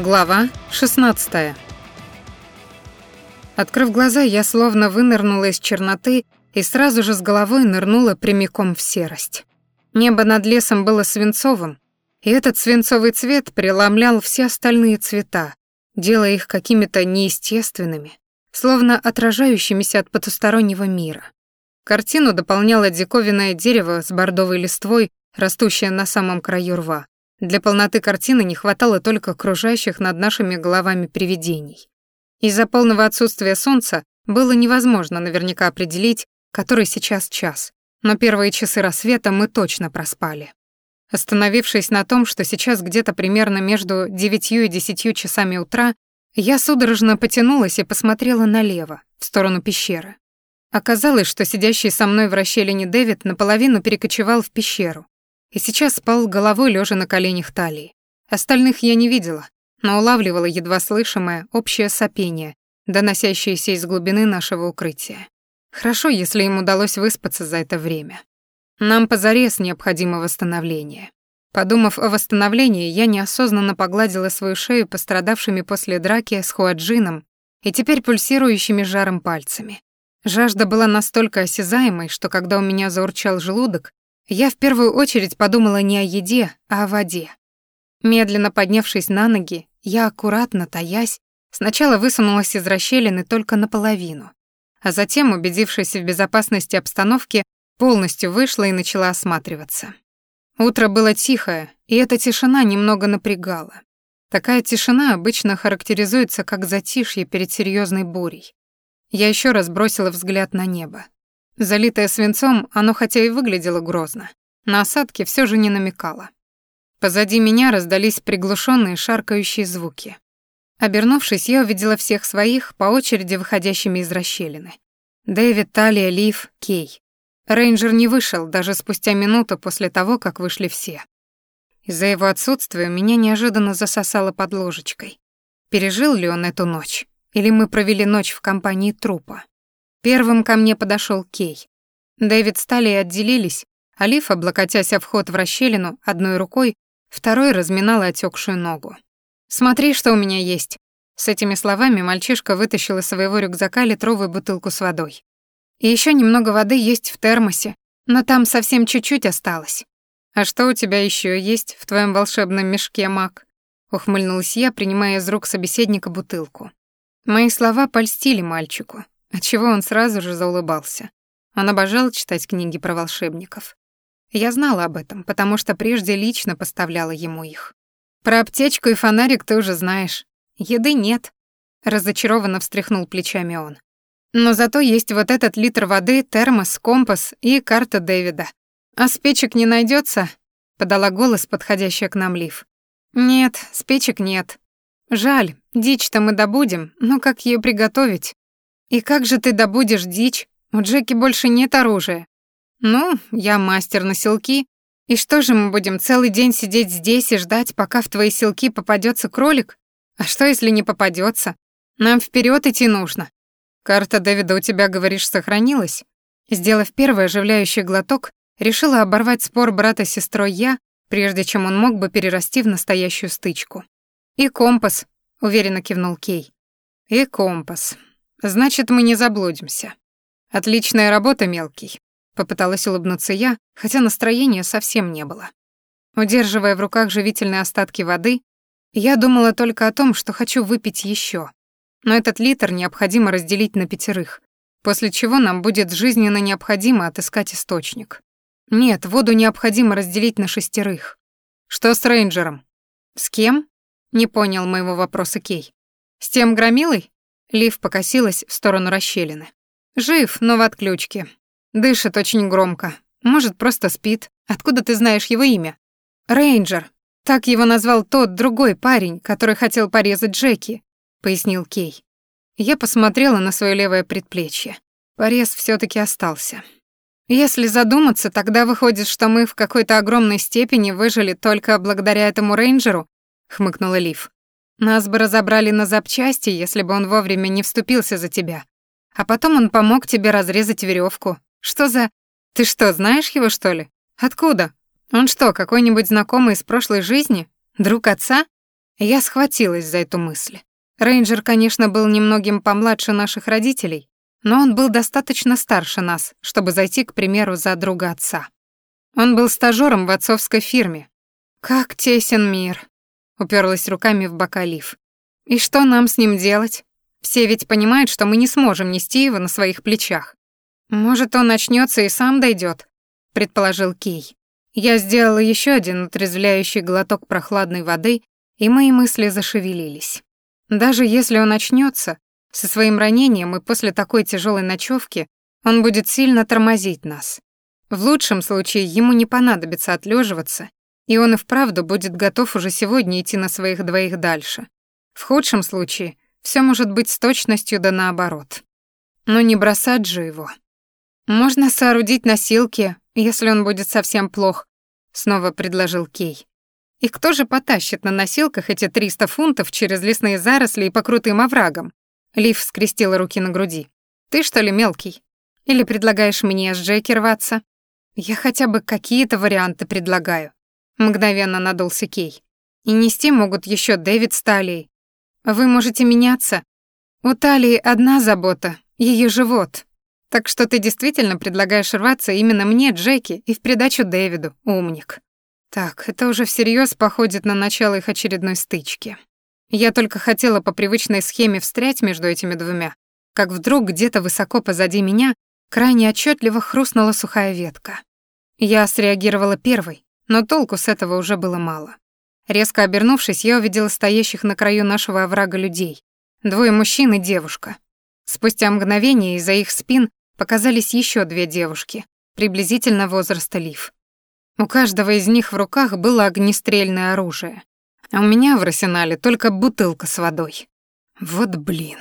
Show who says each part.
Speaker 1: Глава 16. Открыв глаза, я словно вынырнула из черноты и сразу же с головой нырнула прямиком в серость. Небо над лесом было свинцовым, и этот свинцовый цвет преломлял все остальные цвета, делая их какими-то неестественными, словно отражающимися от потустороннего мира. Картину дополняло диковинное дерево с бордовой листвой, растущее на самом краю рва. Для полноты картины не хватало только окружающих над нашими головами привидений. Из-за полного отсутствия солнца было невозможно наверняка определить, который сейчас час, но первые часы рассвета мы точно проспали. Остановившись на том, что сейчас где-то примерно между девятью и десятью часами утра, я судорожно потянулась и посмотрела налево, в сторону пещеры. Оказалось, что сидящий со мной в расщелине Дэвид наполовину перекочевал в пещеру, и сейчас спал головой лежа на коленях талии. Остальных я не видела, но улавливала едва слышимое общее сопение, доносящееся из глубины нашего укрытия. Хорошо, если им удалось выспаться за это время. Нам позарез необходимо восстановление. Подумав о восстановлении, я неосознанно погладила свою шею пострадавшими после драки с Хуаджином и теперь пульсирующими жаром пальцами. Жажда была настолько осязаемой, что когда у меня заурчал желудок, я в первую очередь подумала не о еде, а о воде. Медленно поднявшись на ноги, я аккуратно, таясь, сначала высунулась из расщелины только наполовину, а затем, убедившись в безопасности обстановки, полностью вышла и начала осматриваться. Утро было тихое, и эта тишина немного напрягала. Такая тишина обычно характеризуется как затишье перед серьезной бурей. Я еще раз бросила взгляд на небо. Залитое свинцом, оно хотя и выглядело грозно, на осадки все же не намекало. Позади меня раздались приглушенные шаркающие звуки. Обернувшись, я увидела всех своих, по очереди выходящими из расщелины. Дэвид, Талия, Лив, Кей. Рейнджер не вышел даже спустя минуту после того, как вышли все. Из-за его отсутствия меня неожиданно засосало под ложечкой. Пережил ли он эту ночь? Или мы провели ночь в компании трупа? Первым ко мне подошел Кей. Дэвид с Талией отделились, а Лиф, облокотясь о вход в расщелину одной рукой, второй разминала отекшую ногу. «Смотри, что у меня есть». С этими словами мальчишка вытащил из своего рюкзака литровую бутылку с водой. «И еще немного воды есть в термосе, но там совсем чуть-чуть осталось». «А что у тебя еще есть в твоем волшебном мешке, Мак?» Ухмыльнулась я, принимая из рук собеседника бутылку. Мои слова польстили мальчику, отчего он сразу же заулыбался. Он обожал читать книги про волшебников. Я знала об этом, потому что прежде лично поставляла ему их. Про аптечку и фонарик ты уже знаешь. Еды нет. Разочарованно встряхнул плечами он. Но зато есть вот этот литр воды, термос, компас и карта Дэвида. А спичек не найдется? подала голос подходящая к нам Лив. Нет, спичек нет. Жаль, дичь-то мы добудем, но как ее приготовить? «И как же ты добудешь дичь? У Джеки больше нет оружия». «Ну, я мастер на селки. И что же мы будем целый день сидеть здесь и ждать, пока в твои селки попадется кролик? А что, если не попадется? Нам вперед идти нужно». «Карта Дэвида у тебя, говоришь, сохранилась?» Сделав первый оживляющий глоток, решила оборвать спор брата с сестрой я, прежде чем он мог бы перерасти в настоящую стычку. «И компас», — уверенно кивнул Кей. «И компас. Значит, мы не заблудимся. Отличная работа, мелкий. Попыталась улыбнуться я, хотя настроения совсем не было. Удерживая в руках живительные остатки воды, я думала только о том, что хочу выпить еще. Но этот литр необходимо разделить на пятерых, после чего нам будет жизненно необходимо отыскать источник. Нет, воду необходимо разделить на шестерых. Что с рейнджером? С кем? Не понял моего вопроса Кей. С тем громилой? Лив покосилась в сторону расщелины. «Жив, но в отключке. Дышит очень громко. Может, просто спит. Откуда ты знаешь его имя?» «Рейнджер. Так его назвал тот другой парень, который хотел порезать Джеки», — пояснил Кей. Я посмотрела на свое левое предплечье. Порез все таки остался. Если задуматься, тогда выходит, что мы в какой-то огромной степени выжили только благодаря этому рейнджеру, хмыкнула Лив. Нас бы разобрали на запчасти, если бы он вовремя не вступился за тебя. А потом он помог тебе разрезать веревку. Что за... Ты что, знаешь его, что ли? Откуда? Он что, какой-нибудь знакомый из прошлой жизни? Друг отца? Я схватилась за эту мысль. Рейнджер, конечно, был немногим помладше наших родителей, но он был достаточно старше нас, чтобы зайти, к примеру, за друга отца. Он был стажером в отцовской фирме. Как тесен мир. Уперлась руками в бока Лив. И что нам с ним делать? Все ведь понимают, что мы не сможем нести его на своих плечах. Может, он начнется и сам дойдет, предположил Кей. Я сделала еще один отрезвляющий глоток прохладной воды, и мои мысли зашевелились. Даже если он начнется, со своим ранением и после такой тяжелой ночевки он будет сильно тормозить нас. В лучшем случае ему не понадобится отлеживаться, и он и вправду будет готов уже сегодня идти на своих двоих дальше. В худшем случае все может быть с точностью да наоборот. Но не бросать же его. Можно соорудить носилки, если он будет совсем плох, снова предложил Кей. И кто же потащит на носилках эти 300 фунтов через лесные заросли и по крутым оврагам? Лив скрестила руки на груди. Ты что ли мелкий? Или предлагаешь мне с Джеки рваться? Я хотя бы какие-то варианты предлагаю. Мгновенно надулся Кей. И нести могут еще Дэвид с Талией. Вы можете меняться. У Талии одна забота — ее живот. Так что ты действительно предлагаешь рваться именно мне, Джеки, и в придачу Дэвиду, умник. Так, это уже всерьез походит на начало их очередной стычки. Я только хотела по привычной схеме встрять между этими двумя, как вдруг где-то высоко позади меня крайне отчетливо хрустнула сухая ветка. Я среагировала первой, но толку с этого уже было мало. Резко обернувшись, я увидела стоящих на краю нашего оврага людей. Двое мужчин и девушка. Спустя мгновение из-за их спин показались еще две девушки, приблизительно возраста Лив. У каждого из них в руках было огнестрельное оружие. А у меня в арсенале только бутылка с водой. Вот блин.